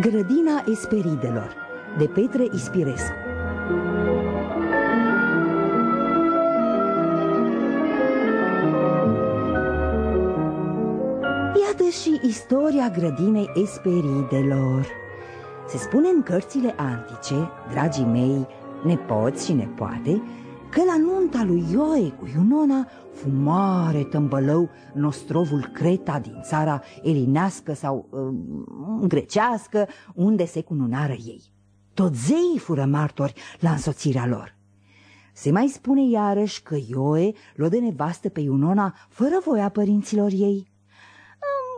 Grădina Esperidelor de Petre Ispirescu. Iată și istoria grădinei Esperidelor. Se spune în cărțile antice, dragii mei, nepoți și nepoate Că la nunta lui Ioe cu Iunona fumare tămbălău nostrovul Creta din țara elinească sau uh, grecească, unde se cununară ei. Tot zeii fură martori la însoțirea lor. Se mai spune iarăși că Ioe l-o de nevastă pe Iunona fără voia părinților ei.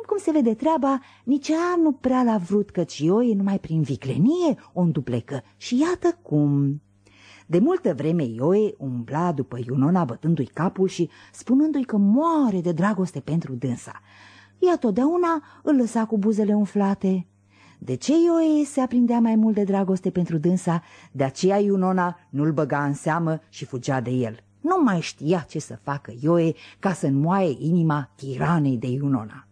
Cum se vede treaba, nici ea nu prea l-a vrut, căci Ioe numai prin viclenie o înduplecă și iată cum... De multă vreme Ioe umbla după Iunona bătându-i capul și spunându-i că moare de dragoste pentru dânsa. Ea totdeauna îl lăsa cu buzele umflate. De ce Ioe se aprindea mai mult de dragoste pentru dânsa, de aceea Iunona nu-l băga în seamă și fugea de el. Nu mai știa ce să facă Ioe ca să înmoaie inima tiranei de Iunona.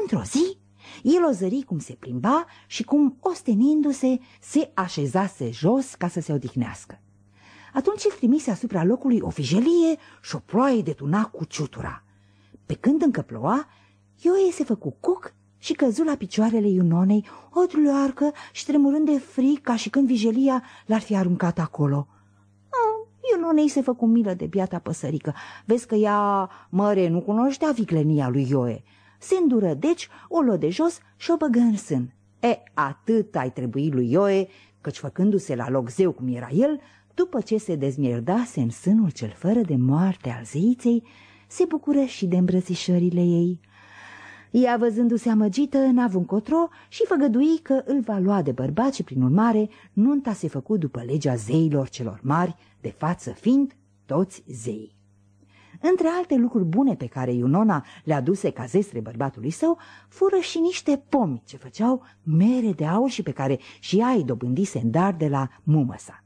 Într-o zi, el o zări cum se plimba și cum, ostenindu-se, se așezase jos ca să se odihnească. Atunci îl trimise asupra locului o vijelie și o ploaie detuna cu ciutura. Pe când încă ploua, Ioe se făcu cuc și căzu la picioarele Iunonei, o dloarcă și tremurând de fric ca și când vijelia l-ar fi aruncat acolo. Oh, Iunonei se făcu milă de biata păsărică. Vezi că ea, măre, nu cunoștea viclenia lui Ioe. Se îndură, deci, o luă de jos și o băgă în sân. E, atât ai trebuit lui Ioe, căci făcându-se la loc zeu cum era el, după ce se dezmierdase în sânul cel fără de moarte al zeiței, se bucură și de îmbrățișările ei. Ea, văzându-se amăgită, n-a încotro și făgădui că îl va lua de bărbat și, prin urmare, nunta se făcu după legea zeilor celor mari, de față fiind toți zei. Între alte lucruri bune pe care Iunona le aduse ca zestre bărbatului său, fură și niște pomi ce făceau mere de aur și pe care și ea îi dobândise în dar de la mumă sa.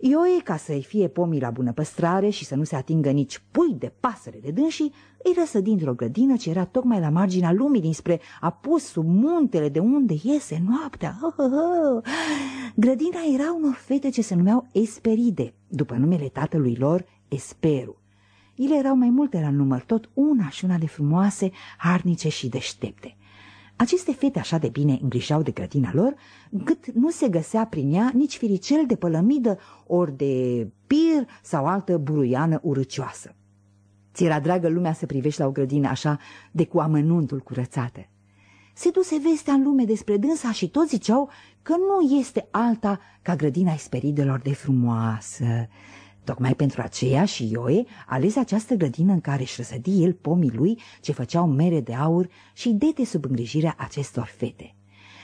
Ioe, ca să-i fie pomii la bună păstrare și să nu se atingă nici pui de pasăre de dânsii, îi răsă dintr-o grădină ce era tocmai la marginea lumii dinspre apus sub muntele de unde iese noaptea. Oh, oh, oh. Grădina era unor fete ce se numeau Esperide, după numele tatălui lor, Esperu. Ele erau mai multe la număr, tot una și una de frumoase, harnice și deștepte. Aceste fete așa de bine îngrijau de grădina lor, cât nu se găsea prin ea nici firicel de pălămidă, ori de pir sau altă buruiană urăcioasă. Ți era dragă lumea să privești la o grădină așa de cu amănuntul curățată. Se duse vestea în lume despre dânsa și toți ziceau că nu este alta ca grădina esperidelor de frumoasă, Tocmai pentru aceea și Ioe ales această grădină în care își răsădi el pomii lui ce făceau mere de aur și dete sub îngrijirea acestor fete.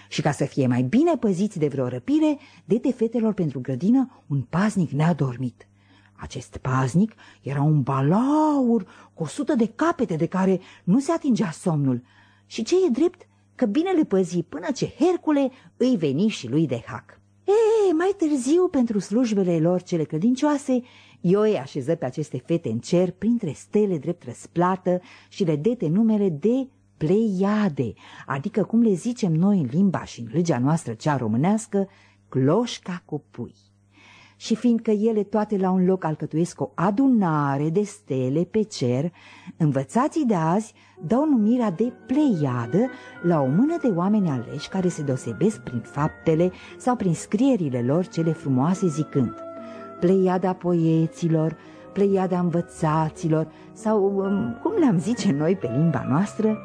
Și ca să fie mai bine păziți de vreo răpire, dete fetelor pentru grădină un paznic neadormit. Acest paznic era un balaur cu o sută de capete de care nu se atingea somnul. Și ce e drept, că bine le păzi până ce Hercule îi veni și lui de hac. E, mai târziu, pentru slujbele lor cele credincioase, Ioe așeză pe aceste fete în cer printre stele drept răsplată și le dete numele de Pleiade, adică cum le zicem noi în limba și în legea noastră cea românească, cloșca cu pui și fiindcă ele toate la un loc alcătuiesc o adunare de stele pe cer, învățații de azi dau numirea de pleiadă la o mână de oameni aleși care se deosebesc prin faptele sau prin scrierile lor cele frumoase zicând pleiada poeților, pleiada învățaților sau, um, cum le-am zice noi pe limba noastră,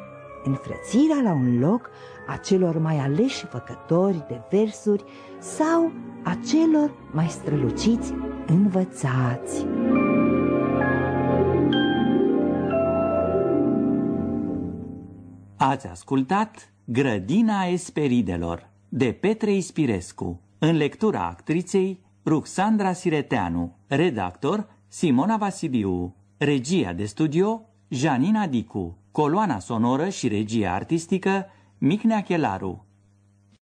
înfrățirea la un loc a celor mai aleși făcători de versuri sau a celor mai străluciți învățați. Ați ascultat Grădina Esperidelor de Petre Ispirescu în lectura actriței Ruxandra Sireteanu, redactor Simona Vasiliu, regia de studio Janina Dicu, coloana sonoră și regia artistică Micnea Chelaru.